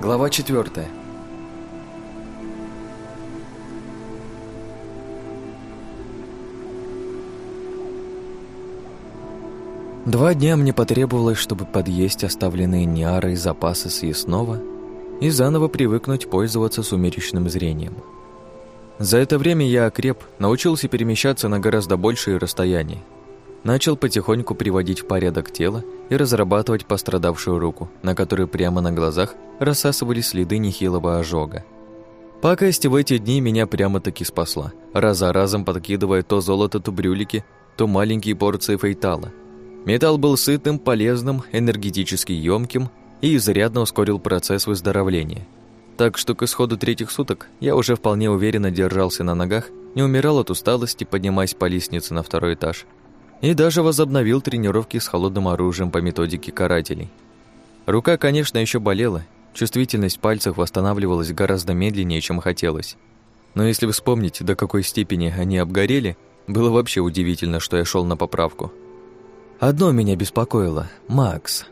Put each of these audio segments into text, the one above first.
Глава четвертая. Два дня мне потребовалось, чтобы подъесть оставленные Ниарой запасы съестного и заново привыкнуть пользоваться сумеречным зрением. За это время я окреп, научился перемещаться на гораздо большие расстояния. Начал потихоньку приводить в порядок тело и разрабатывать пострадавшую руку, на которой прямо на глазах рассасывались следы нехилого ожога. Пакость в эти дни меня прямо-таки спасла, раз за разом подкидывая то золото, то брюлики, то маленькие порции фейтала. Металл был сытым, полезным, энергетически емким и изрядно ускорил процесс выздоровления. Так что к исходу третьих суток я уже вполне уверенно держался на ногах, не умирал от усталости, поднимаясь по лестнице на второй этаж, и даже возобновил тренировки с холодным оружием по методике карателей. Рука, конечно, еще болела, чувствительность пальцев восстанавливалась гораздо медленнее, чем хотелось. Но если вспомнить, до какой степени они обгорели, было вообще удивительно, что я шел на поправку. Одно меня беспокоило – Макс.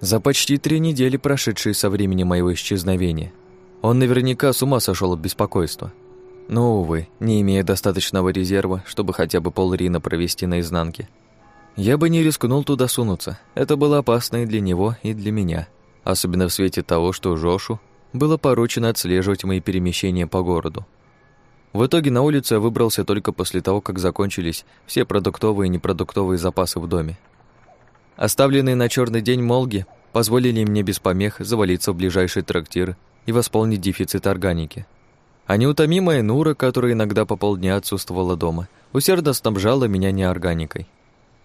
За почти три недели, прошедшие со времени моего исчезновения, он наверняка с ума сошел от беспокойства. Но, увы, не имея достаточного резерва, чтобы хотя бы полрина провести наизнанке. Я бы не рискнул туда сунуться. Это было опасно и для него, и для меня. Особенно в свете того, что Жошу было поручено отслеживать мои перемещения по городу. В итоге на улицу я выбрался только после того, как закончились все продуктовые и непродуктовые запасы в доме. Оставленные на черный день молги позволили мне без помех завалиться в ближайший трактир и восполнить дефицит органики. А неутомимая Нура, которая иногда по полдня отсутствовала дома, усердно снабжала меня неорганикой.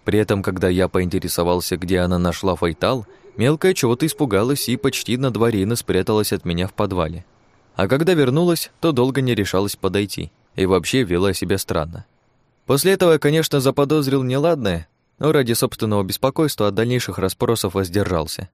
При этом, когда я поинтересовался, где она нашла файтал, мелкая чего-то испугалась и почти на дворе спряталась от меня в подвале. А когда вернулась, то долго не решалась подойти и вообще вела себя странно. После этого конечно, заподозрил неладное, но ради собственного беспокойства от дальнейших расспросов воздержался.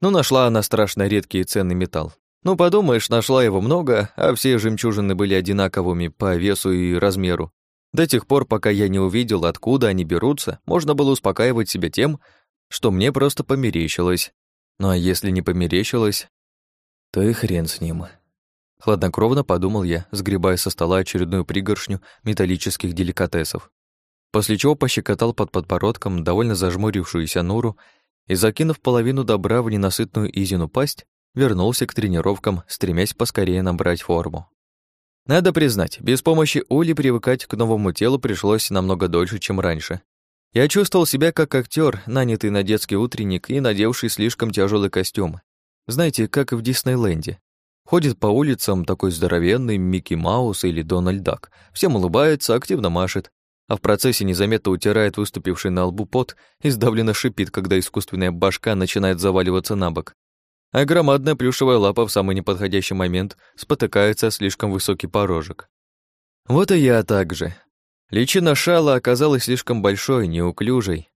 Ну, нашла она страшно редкий и ценный металл. Ну, подумаешь, нашла его много, а все жемчужины были одинаковыми по весу и размеру. До тех пор, пока я не увидел, откуда они берутся, можно было успокаивать себя тем, что мне просто померещилось. Ну а если не померещилось, то и хрен с ним. Хладнокровно подумал я, сгребая со стола очередную пригоршню металлических деликатесов. После чего пощекотал под подбородком довольно зажмурившуюся Нуру и, закинув половину добра в ненасытную Изину пасть, вернулся к тренировкам, стремясь поскорее набрать форму. Надо признать, без помощи Ули привыкать к новому телу пришлось намного дольше, чем раньше. Я чувствовал себя как актер, нанятый на детский утренник и надевший слишком тяжелый костюм. Знаете, как в Диснейленде. Ходит по улицам такой здоровенный Микки Маус или Дональд Дак. Всем улыбается, активно машет, а в процессе незаметно утирает выступивший на лбу пот и сдавленно шипит, когда искусственная башка начинает заваливаться на бок. А громадная плюшевая лапа в самый неподходящий момент спотыкается о слишком высокий порожек. Вот и я так же. Личина шала оказалась слишком большой, неуклюжей,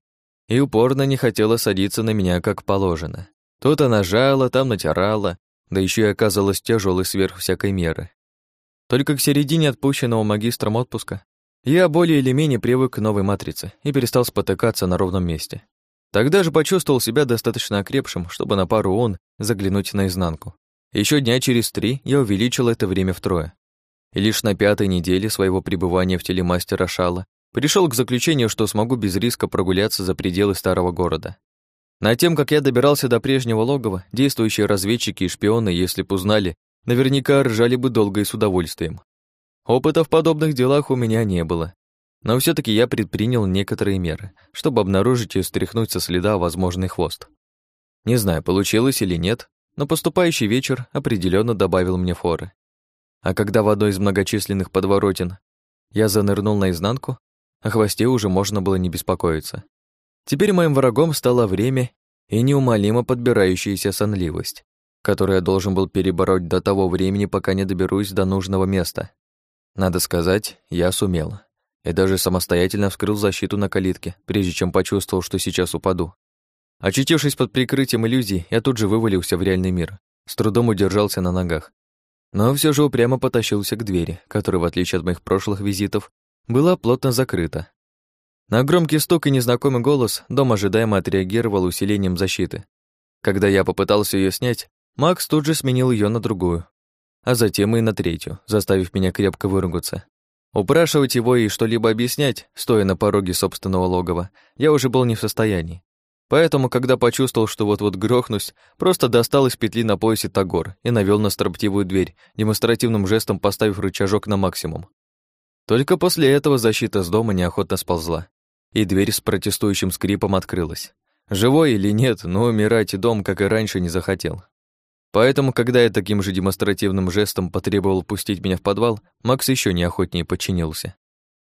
и упорно не хотела садиться на меня как положено. Тут она жала, там натирала, да еще и оказалась тяжелой сверх всякой меры. Только к середине отпущенного магистром отпуска я более или менее привык к новой матрице и перестал спотыкаться на ровном месте. Тогда же почувствовал себя достаточно окрепшим, чтобы на пару он заглянуть наизнанку. Еще дня через три я увеличил это время втрое. И лишь на пятой неделе своего пребывания в телемастера Шала пришел к заключению, что смогу без риска прогуляться за пределы старого города. На тем, как я добирался до прежнего логова, действующие разведчики и шпионы, если б узнали, наверняка ржали бы долго и с удовольствием. Опыта в подобных делах у меня не было, но все таки я предпринял некоторые меры, чтобы обнаружить и стряхнуть со следа возможный хвост. Не знаю, получилось или нет, но поступающий вечер определенно добавил мне форы. А когда в одной из многочисленных подворотен я занырнул наизнанку, о хвосте уже можно было не беспокоиться. Теперь моим врагом стало время и неумолимо подбирающаяся сонливость, которую я должен был перебороть до того времени, пока не доберусь до нужного места. Надо сказать, я сумел. И даже самостоятельно вскрыл защиту на калитке, прежде чем почувствовал, что сейчас упаду. Очутившись под прикрытием иллюзий, я тут же вывалился в реальный мир, с трудом удержался на ногах. Но все же упрямо потащился к двери, которая, в отличие от моих прошлых визитов, была плотно закрыта, на громкий стук и незнакомый голос дом ожидаемо отреагировал усилением защиты. Когда я попытался ее снять, Макс тут же сменил ее на другую, а затем и на третью, заставив меня крепко выругаться. Упрашивать его и что-либо объяснять, стоя на пороге собственного логова, я уже был не в состоянии. Поэтому, когда почувствовал, что вот-вот грохнусь, просто достал из петли на поясе тагор и навел на строптивую дверь, демонстративным жестом поставив рычажок на максимум. Только после этого защита с дома неохотно сползла, и дверь с протестующим скрипом открылась. Живой или нет, но умирать дом, как и раньше, не захотел. Поэтому, когда я таким же демонстративным жестом потребовал пустить меня в подвал, Макс еще неохотнее подчинился.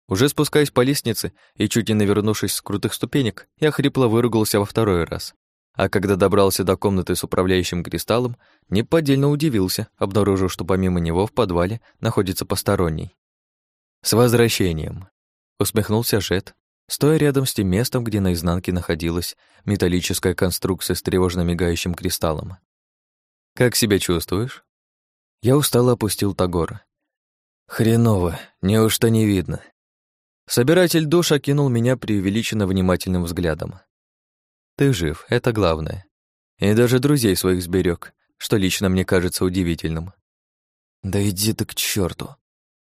Уже спускаясь по лестнице и чуть не навернувшись с крутых ступенек, я хрипло выругался во второй раз. А когда добрался до комнаты с управляющим кристаллом, неподдельно удивился, обнаружив, что помимо него в подвале находится посторонний. «С возвращением!» — усмехнулся Жет, стоя рядом с тем местом, где на изнанке находилась металлическая конструкция с тревожно мигающим кристаллом. «Как себя чувствуешь?» Я устало опустил Тагора. «Хреново, неужто не видно?» Собиратель душ окинул меня преувеличенно внимательным взглядом. «Ты жив, это главное. И даже друзей своих сберег, что лично мне кажется удивительным». «Да иди ты к черту!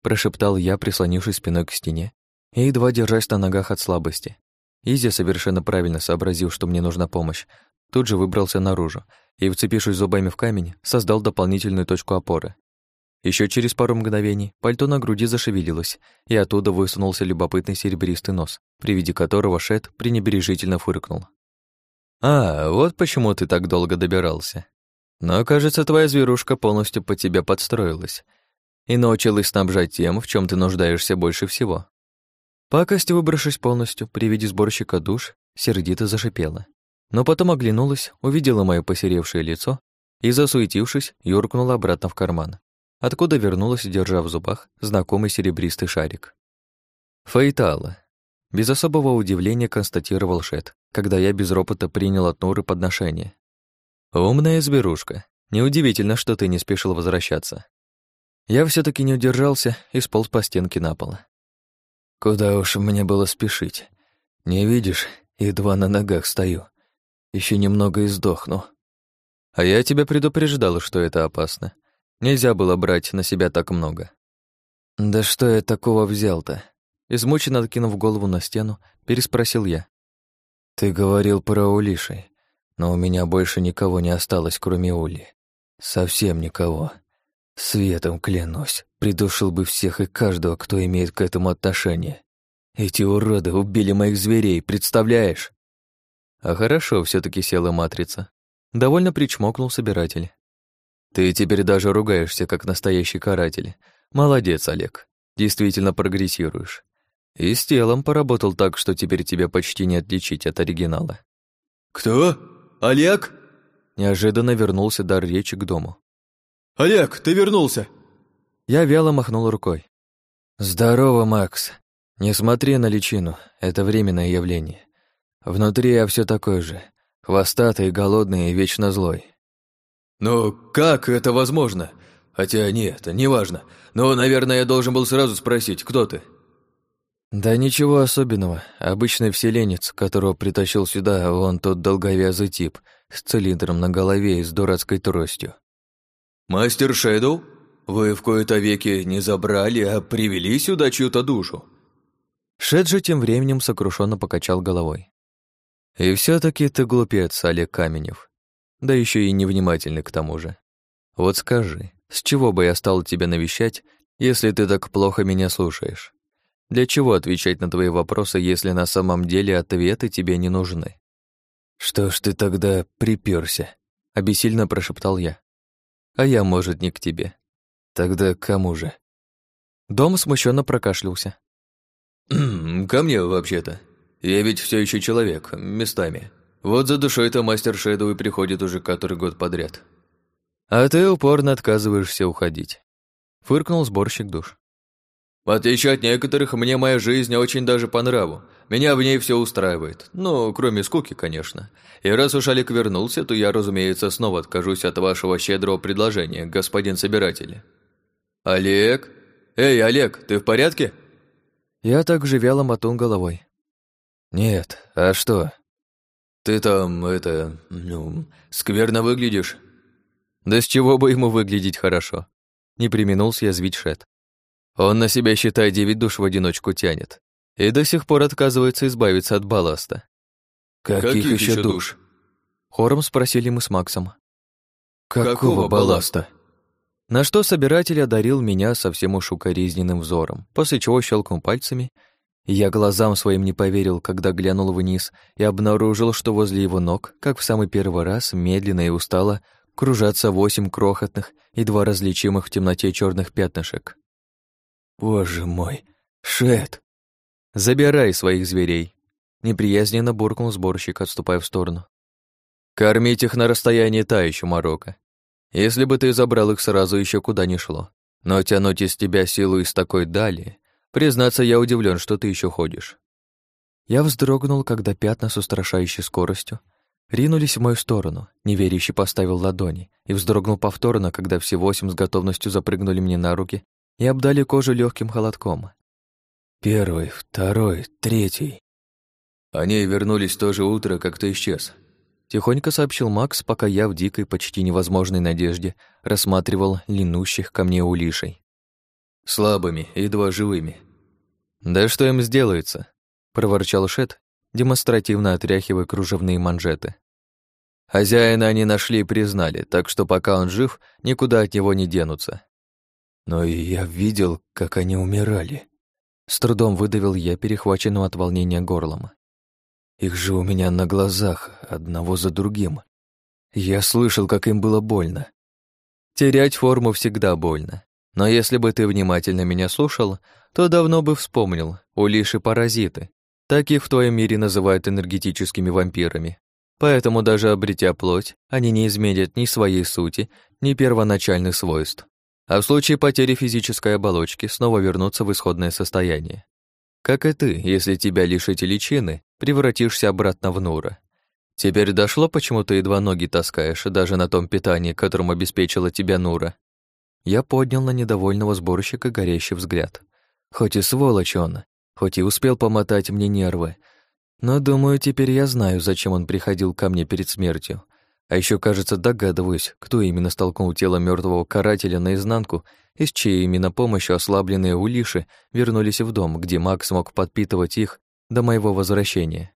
прошептал я, прислонившись спиной к стене и едва держась на ногах от слабости. Изи, совершенно правильно сообразив, что мне нужна помощь, тут же выбрался наружу и, вцепившись зубами в камень, создал дополнительную точку опоры. Еще через пару мгновений пальто на груди зашевелилось, и оттуда высунулся любопытный серебристый нос, при виде которого Шет пренебрежительно фыркнул. «А, вот почему ты так долго добирался. Но, кажется, твоя зверушка полностью под тебя подстроилась и научилась снабжать тем, в чем ты нуждаешься больше всего». Пакость, выбравшись полностью, при виде сборщика душ, сердито зашипела. Но потом оглянулась, увидела мое посеревшее лицо и, засуетившись, юркнула обратно в карман откуда вернулась, держа в зубах знакомый серебристый шарик. Фейтала. Без особого удивления констатировал Шет, когда я без ропота принял от Нуры подношение. «Умная зверушка. Неудивительно, что ты не спешил возвращаться». Я все таки не удержался и сполз по стенке на пол. «Куда уж мне было спешить? Не видишь, едва на ногах стою. Еще немного и сдохну». «А я тебя предупреждал, что это опасно. Нельзя было брать на себя так много. «Да что я такого взял-то?» Измученно откинув голову на стену, переспросил я. «Ты говорил про Улишей, но у меня больше никого не осталось, кроме Ули. Совсем никого. Светом клянусь, придушил бы всех и каждого, кто имеет к этому отношение. Эти уроды убили моих зверей, представляешь?» А хорошо все таки села матрица. Довольно причмокнул собиратель. Ты теперь даже ругаешься, как настоящий каратель. Молодец, Олег. Действительно прогрессируешь. И с телом поработал так, что теперь тебя почти не отличить от оригинала. «Кто? Олег?» Неожиданно вернулся дар речи к дому. «Олег, ты вернулся!» Я вяло махнул рукой. «Здорово, Макс. Не смотри на личину, это временное явление. Внутри я все такой же, хвостатый, голодный и вечно злой. «Но как это возможно? Хотя нет, неважно. Но, наверное, я должен был сразу спросить, кто ты?» «Да ничего особенного. Обычный вселенец, которого притащил сюда вон тот долговязый тип с цилиндром на голове и с дурацкой тростью». «Мастер Шэдоу? Вы в кои-то веки не забрали, а привели сюда чью-то душу?» Шед же тем временем сокрушенно покачал головой. «И все таки ты глупец, Олег Каменев да еще и невнимательный к тому же. Вот скажи, с чего бы я стал тебя навещать, если ты так плохо меня слушаешь? Для чего отвечать на твои вопросы, если на самом деле ответы тебе не нужны? Что ж ты тогда припёрся? обессильно прошептал я. А я, может, не к тебе. Тогда к кому же? Дом смущенно прокашлялся. «Ко мне, вообще-то. Я ведь все еще человек, местами. Вот за душой-то мастер Шэдоу и приходит уже который год подряд. А ты упорно отказываешься уходить. Фыркнул сборщик душ. В отличие от некоторых, мне моя жизнь очень даже по нраву. Меня в ней все устраивает. Ну, кроме скуки, конечно. И раз уж Олег вернулся, то я, разумеется, снова откажусь от вашего щедрого предложения, господин собиратель. Олег? Эй, Олег, ты в порядке? Я так же вяло мотун головой. Нет, а что? «Ты там, это, ну, скверно выглядишь». Да с чего бы ему выглядеть хорошо? Не применул съязвить Шет. Он на себя, считай, девять душ в одиночку тянет. И до сих пор отказывается избавиться от балласта. «Каких, Каких еще душ?» Хором спросили мы с Максом. «Какого, Какого балласта?» На что собиратель одарил меня совсем уж укоризненным взором, после чего щелкнул пальцами, я глазам своим не поверил, когда глянул вниз и обнаружил, что возле его ног, как в самый первый раз, медленно и устало кружатся восемь крохотных и два различимых в темноте черных пятнышек. «Боже мой, Шет!» «Забирай своих зверей!» Неприязненно буркнул сборщик, отступая в сторону. «Кормить их на расстоянии та еще морока. Если бы ты забрал их сразу, еще куда ни шло. Но тянуть из тебя силу из такой дали, признаться, я удивлен, что ты еще ходишь. Я вздрогнул, когда пятна с устрашающей скоростью ринулись в мою сторону, неверящий поставил ладони, и вздрогнул повторно, когда все восемь с готовностью запрыгнули мне на руки и обдали кожу легким холодком. Первый, второй, третий. Они вернулись в то же утро, как ты исчез. Тихонько сообщил Макс, пока я в дикой, почти невозможной надежде рассматривал линущих ко мне улишей. Слабыми, едва живыми. «Да что им сделается?» — проворчал Шет, демонстративно отряхивая кружевные манжеты. Хозяина они нашли и признали, так что пока он жив, никуда от него не денутся. Но я видел, как они умирали. С трудом выдавил я, перехваченным от волнения горлом. Их же у меня на глазах, одного за другим. Я слышал, как им было больно. Терять форму всегда больно. Но если бы ты внимательно меня слушал, то давно бы вспомнил, улиши паразиты. Таких в твоем мире называют энергетическими вампирами. Поэтому даже обретя плоть, они не изменят ни своей сути, ни первоначальных свойств. А в случае потери физической оболочки снова вернутся в исходное состояние. Как и ты, если тебя лишить личины, превратишься обратно в Нура. Теперь дошло, почему ты едва ноги таскаешь, даже на том питании, которым обеспечила тебя Нура. Я поднял на недовольного сборщика горящий взгляд. Хоть и сволочь он, хоть и успел помотать мне нервы, но, думаю, теперь я знаю, зачем он приходил ко мне перед смертью. А еще, кажется, догадываюсь, кто именно столкнул тело мертвого карателя наизнанку и с чьей именно помощью ослабленные улиши вернулись в дом, где маг смог подпитывать их до моего возвращения.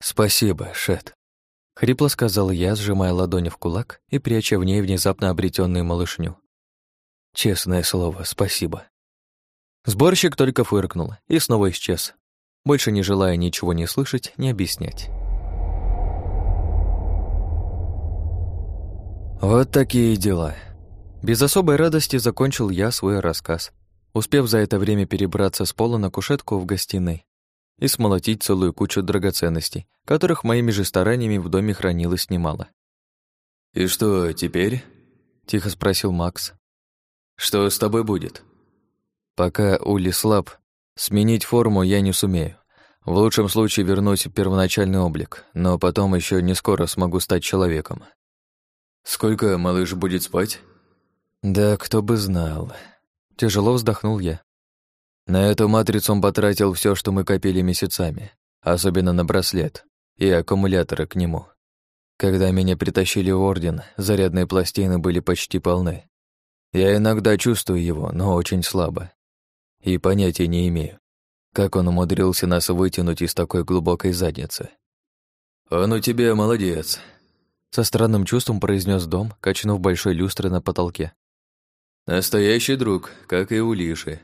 «Спасибо, Шет», — хрипло сказал я, сжимая ладони в кулак и пряча в ней внезапно обретенную малышню. «Честное слово, спасибо». Сборщик только фыркнул и снова исчез, больше не желая ничего не слышать, не объяснять. Вот такие дела. Без особой радости закончил я свой рассказ, успев за это время перебраться с пола на кушетку в гостиной и смолотить целую кучу драгоценностей, которых моими же стараниями в доме хранилось немало. «И что теперь?» — тихо спросил Макс. «Что с тобой будет?» «Пока Ули слаб, сменить форму я не сумею. В лучшем случае вернусь в первоначальный облик, но потом еще не скоро смогу стать человеком». «Сколько малыш будет спать?» «Да кто бы знал». Тяжело вздохнул я. На эту матрицу он потратил все, что мы копили месяцами, особенно на браслет и аккумуляторы к нему. Когда меня притащили в Орден, зарядные пластины были почти полны. Я иногда чувствую его, но очень слабо. И понятия не имею, как он умудрился нас вытянуть из такой глубокой задницы. «Он у тебя молодец», со странным чувством произнес дом, качнув большой люстры на потолке. «Настоящий друг, как и у Лиши».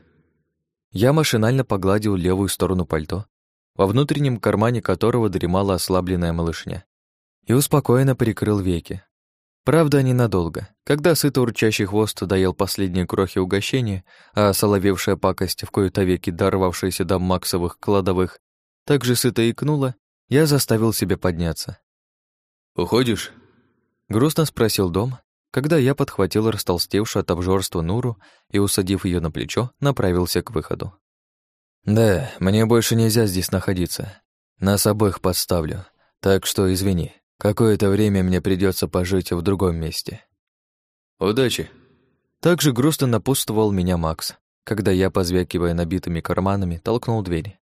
Я машинально погладил левую сторону пальто, во внутреннем кармане которого дремала ослабленная малышня, и успокоенно прикрыл веки. Правда, ненадолго. Когда сыто урчащий хвост доел последние крохи угощения, а соловевшая пакость, в кои-то веки дорвавшаяся до максовых кладовых, также сыто икнула, я заставил себя подняться. «Уходишь?» — грустно спросил Дом, когда я подхватил растолстевшую от обжорства Нуру и, усадив ее на плечо, направился к выходу. «Да, мне больше нельзя здесь находиться. Нас обоих подставлю, так что извини, какое-то время мне придется пожить в другом месте». «Удачи!» Также грустно напутствовал меня Макс, когда я, позвякивая набитыми карманами, толкнул дверь.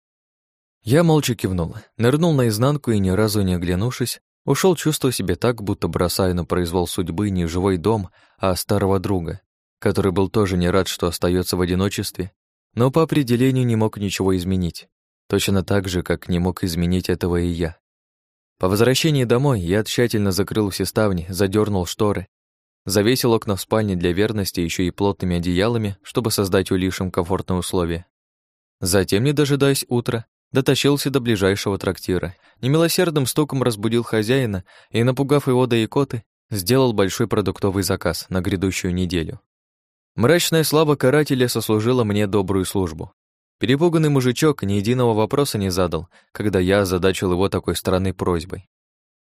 Я молча кивнул, нырнул наизнанку и, ни разу не оглянувшись, Ушел, чувствуя себя так, будто бросая на произвол судьбы не живой дом, а старого друга, который был тоже не рад, что остается в одиночестве, но по определению не мог ничего изменить, точно так же, как не мог изменить этого и я. По возвращении домой я тщательно закрыл все ставни, задернул шторы, завесил окна в спальне для верности еще и плотными одеялами, чтобы создать улишим комфортные условия. Затем, не дожидаясь утра, дотащился до ближайшего трактира, немилосердным стуком разбудил хозяина и, напугав его до икоты, сделал большой продуктовый заказ на грядущую неделю. Мрачная слава карателя сослужила мне добрую службу. Перепуганный мужичок ни единого вопроса не задал, когда я озадачил его такой странной просьбой.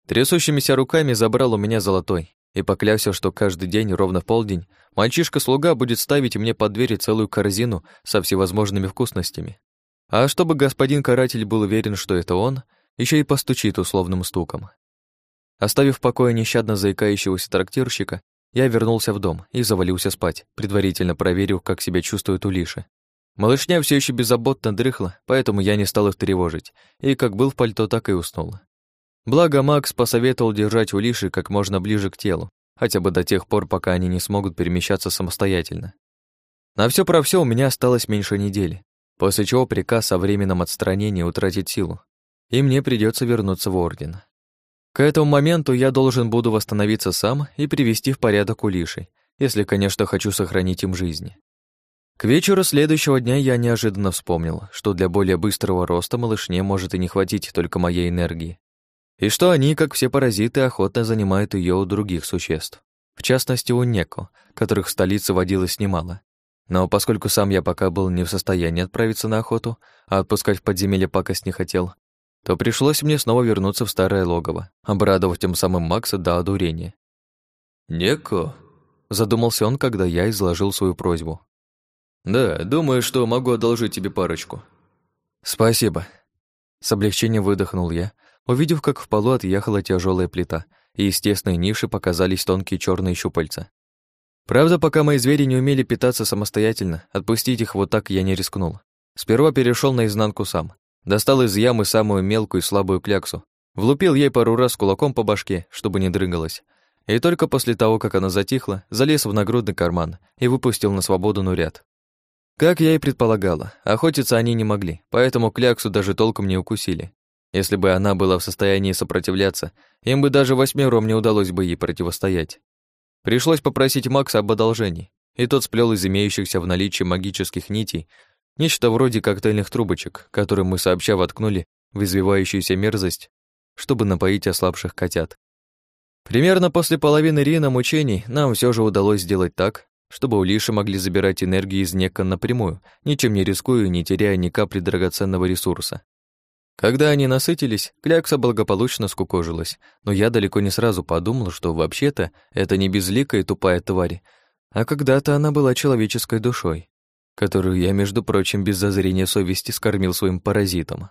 Трясущимися руками забрал у меня золотой и поклялся, что каждый день ровно в полдень мальчишка-слуга будет ставить мне под двери целую корзину со всевозможными вкусностями. А чтобы господин каратель был уверен, что это он, еще и постучит условным стуком. Оставив в покое нещадно заикающегося трактирщика, я вернулся в дом и завалился спать, предварительно проверив, как себя чувствует Улиша. Малышня все еще беззаботно дрыхла, поэтому я не стал их тревожить, и как был в пальто, так и уснул. Благо Макс посоветовал держать Улиши как можно ближе к телу, хотя бы до тех пор, пока они не смогут перемещаться самостоятельно. На все про все у меня осталось меньше недели, после чего приказ о временном отстранении утратит силу, и мне придется вернуться в Орден. К этому моменту я должен буду восстановиться сам и привести в порядок улишей, если, конечно, хочу сохранить им жизни. К вечеру следующего дня я неожиданно вспомнил, что для более быстрого роста малышне может и не хватить только моей энергии, и что они, как все паразиты, охотно занимают ее у других существ, в частности у Неко, которых в столице водилось немало. Но поскольку сам я пока был не в состоянии отправиться на охоту, а отпускать в подземелье пакость не хотел, то пришлось мне снова вернуться в старое логово, обрадовав тем самым Макса до одурения. «Неко?» — задумался он, когда я изложил свою просьбу. «Да, думаю, что могу одолжить тебе парочку». «Спасибо». С облегчением выдохнул я, увидев, как в полу отъехала тяжелая плита, и из тесной ниши показались тонкие черные щупальца. Правда, пока мои звери не умели питаться самостоятельно, отпустить их вот так я не рискнул. Сперва перешел на изнанку сам. Достал из ямы самую мелкую и слабую кляксу. Влупил ей пару раз кулаком по башке, чтобы не дрыгалась. И только после того, как она затихла, залез в нагрудный карман и выпустил на свободу нурят. Как я и предполагала, охотиться они не могли, поэтому кляксу даже толком не укусили. Если бы она была в состоянии сопротивляться, им бы даже восьмером не удалось бы ей противостоять. Пришлось попросить Макса об одолжении, и тот сплел из имеющихся в наличии магических нитей нечто вроде коктейльных трубочек, которые мы сообща воткнули в извивающуюся мерзость, чтобы напоить ослабших котят. Примерно после половины Рина мучений нам все же удалось сделать так, чтобы улиши могли забирать энергию из Нека напрямую, ничем не рискуя и не теряя ни капли драгоценного ресурса. Когда они насытились, клякса благополучно скукожилась, но я далеко не сразу подумал, что вообще-то это не безликая тупая тварь, а когда-то она была человеческой душой, которую я, между прочим, без зазрения совести скормил своим паразитом.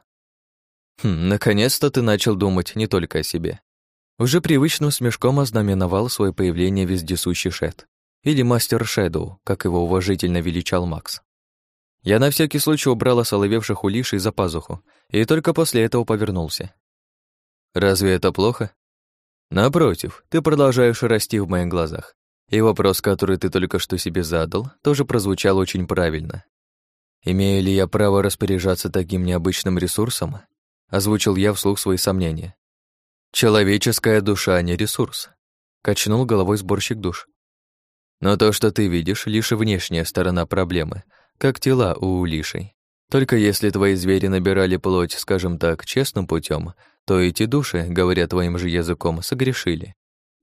Хм, наконец-то ты начал думать не только о себе. Уже привычным смешком ознаменовал свое появление вездесущий Шет, или мастер Шэдоу, как его уважительно величал Макс. Я на всякий случай убрал осоловевших улишей за пазуху и только после этого повернулся. «Разве это плохо?» «Напротив, ты продолжаешь расти в моих глазах. И вопрос, который ты только что себе задал, тоже прозвучал очень правильно. Имею ли я право распоряжаться таким необычным ресурсом?» Озвучил я вслух свои сомнения. «Человеческая душа, а не ресурс», — качнул головой сборщик душ. «Но то, что ты видишь, лишь внешняя сторона проблемы, как тела у улишей. Только если твои звери набирали плоть, скажем так, честным путем, то эти души, говоря твоим же языком, согрешили.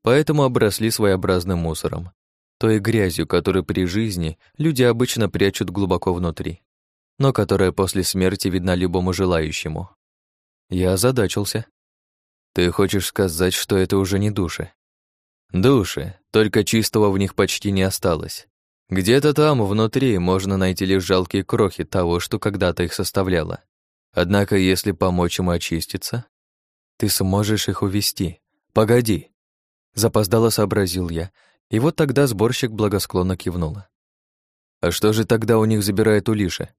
Поэтому обросли своеобразным мусором, той грязью, которую при жизни люди обычно прячут глубоко внутри, но которая после смерти видна любому желающему. Я озадачился. Ты хочешь сказать, что это уже не души? Души, только чистого в них почти не осталось. Где-то там, внутри, можно найти лишь жалкие крохи того, что когда-то их составляло. Однако, если помочь им очиститься, ты сможешь их увести. Погоди. Запоздало сообразил я, и вот тогда сборщик благосклонно кивнула. А что же тогда у них забирает Улиша?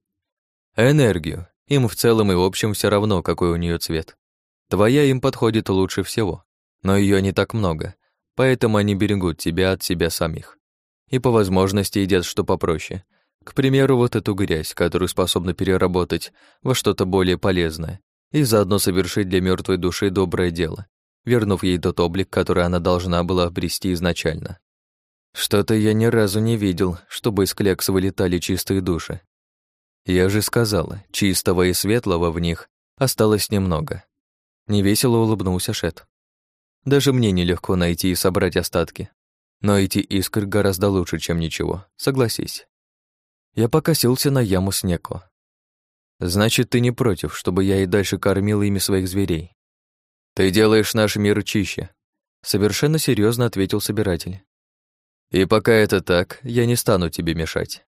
Энергию. Им в целом и в общем все равно, какой у нее цвет. Твоя им подходит лучше всего. Но ее не так много, поэтому они берегут тебя от себя самих. И по возможности едят что попроще. К примеру, вот эту грязь, которую способны переработать во что-то более полезное и заодно совершить для мертвой души доброе дело, вернув ей тот облик, который она должна была обрести изначально. Что-то я ни разу не видел, чтобы из клякс вылетали чистые души. Я же сказала, чистого и светлого в них осталось немного. Невесело улыбнулся Шет. Даже мне нелегко найти и собрать остатки. Но эти искры гораздо лучше, чем ничего, согласись. Я покосился на яму снеку. Значит, ты не против, чтобы я и дальше кормил ими своих зверей? Ты делаешь наш мир чище, совершенно серьезно ответил собиратель. И пока это так, я не стану тебе мешать.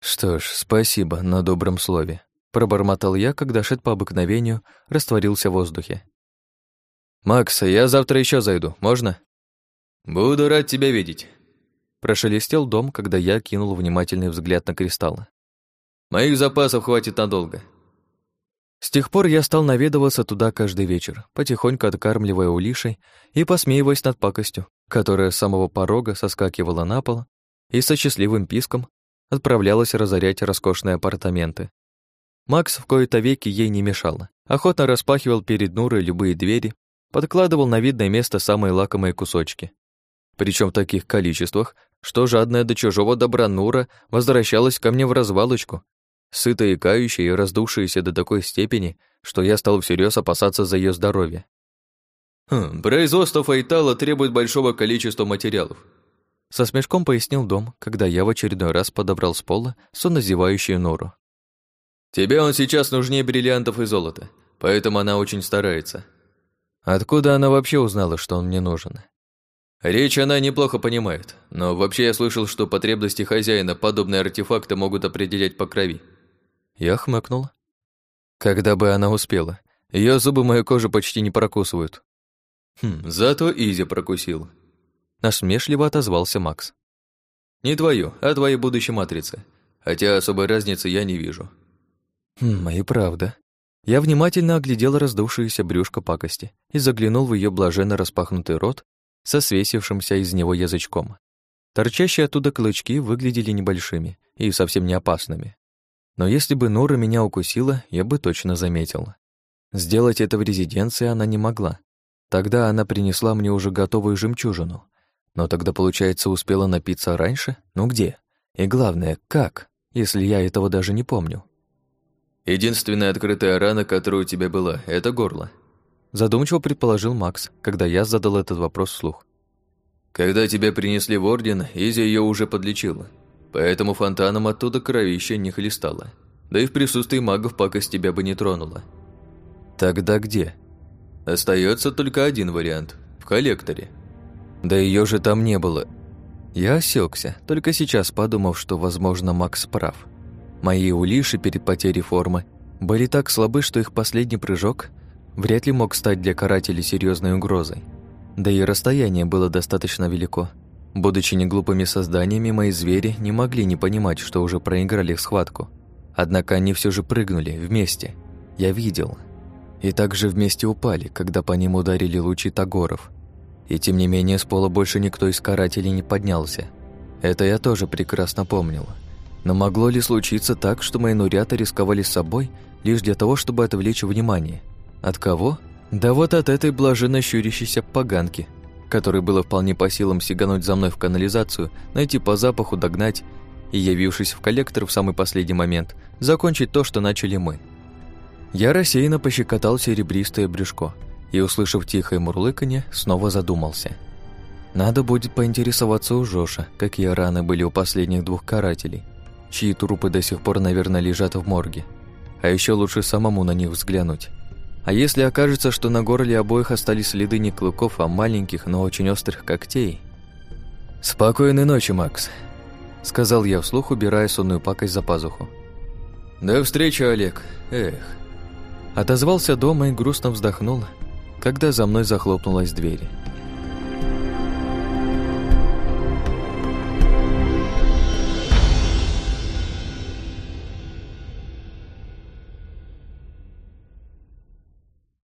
Что ж, спасибо на добром слове, пробормотал я, когда Шет по обыкновению растворился в воздухе. Макс, я завтра еще зайду, можно? Буду рад тебя видеть. Прошелестел дом, когда я кинул внимательный взгляд на кристаллы. Моих запасов хватит надолго. С тех пор я стал наведываться туда каждый вечер, потихоньку откармливая улишей и посмеиваясь над пакостью, которая с самого порога соскакивала на пол и со счастливым писком отправлялась разорять роскошные апартаменты. Макс в кои-то веки ей не мешал, охотно распахивал перед Нурой любые двери, подкладывал на видное место самые лакомые кусочки. Причем в таких количествах, что жадная до чужого добра Нура возвращалась ко мне в развалочку, сытая и кающая и раздувшаяся до такой степени, что я стал всерьез опасаться за ее здоровье. Хм, производство файтала требует большого количества материалов. Со смешком пояснил дом, когда я в очередной раз подобрал с пола соннозевающую нору. Тебе он сейчас нужнее бриллиантов и золота, поэтому она очень старается. Откуда она вообще узнала, что он мне нужен? Речь она неплохо понимает, но вообще я слышал, что потребности хозяина подобные артефакты могут определять по крови. Я хмыкнул. Когда бы она успела? Ее зубы мою кожу почти не прокусывают. Хм, зато Изи прокусил. Насмешливо отозвался Макс. Не твою, а твоей будущей матрицы. Хотя особой разницы я не вижу. Хм, и правда. Я внимательно оглядел раздувшееся брюшко пакости и заглянул в ее блаженно распахнутый рот со свесившимся из него язычком. Торчащие оттуда клычки выглядели небольшими и совсем не опасными. Но если бы Нора меня укусила, я бы точно заметил. Сделать это в резиденции она не могла. Тогда она принесла мне уже готовую жемчужину. Но тогда, получается, успела напиться раньше? Ну где? И главное, как, если я этого даже не помню? Единственная открытая рана, которая у тебя была, это горло. Задумчиво предположил Макс, когда я задал этот вопрос вслух. Когда тебя принесли в Орден, Изи ее уже подлечила. Поэтому фонтаном оттуда кровища не хлестала. Да и в присутствии магов пакость тебя бы не тронула. Тогда где? Остается только один вариант – в коллекторе. Да ее же там не было. Я осекся, только сейчас подумав, что, возможно, Макс прав. Мои улиши перед потерей формы были так слабы, что их последний прыжок вряд ли мог стать для карателей серьезной угрозой. Да и расстояние было достаточно велико. Будучи неглупыми созданиями, мои звери не могли не понимать, что уже проиграли схватку. Однако они все же прыгнули вместе. Я видел. И также вместе упали, когда по ним ударили лучи тагоров. И тем не менее с пола больше никто из карателей не поднялся. Это я тоже прекрасно помнил. Но могло ли случиться так, что мои нурята рисковали собой лишь для того, чтобы отвлечь внимание? От кого? Да вот от этой блаженно щурящейся поганки, которой было вполне по силам сигануть за мной в канализацию, найти по запаху, догнать и, явившись в коллектор в самый последний момент, закончить то, что начали мы. Я рассеянно пощекотал серебристое брюшко и, услышав тихое мурлыканье, снова задумался. Надо будет поинтересоваться у Жоша, какие раны были у последних двух карателей, чьи трупы до сих пор, наверное, лежат в морге. А еще лучше самому на них взглянуть. А если окажется, что на горле обоих остались следы не клыков, а маленьких, но очень острых когтей? «Спокойной ночи, Макс», — сказал я вслух, убирая сонную пакость за пазуху. «До встречи, Олег. Эх». Отозвался дома и грустно вздохнул, когда за мной захлопнулась дверь.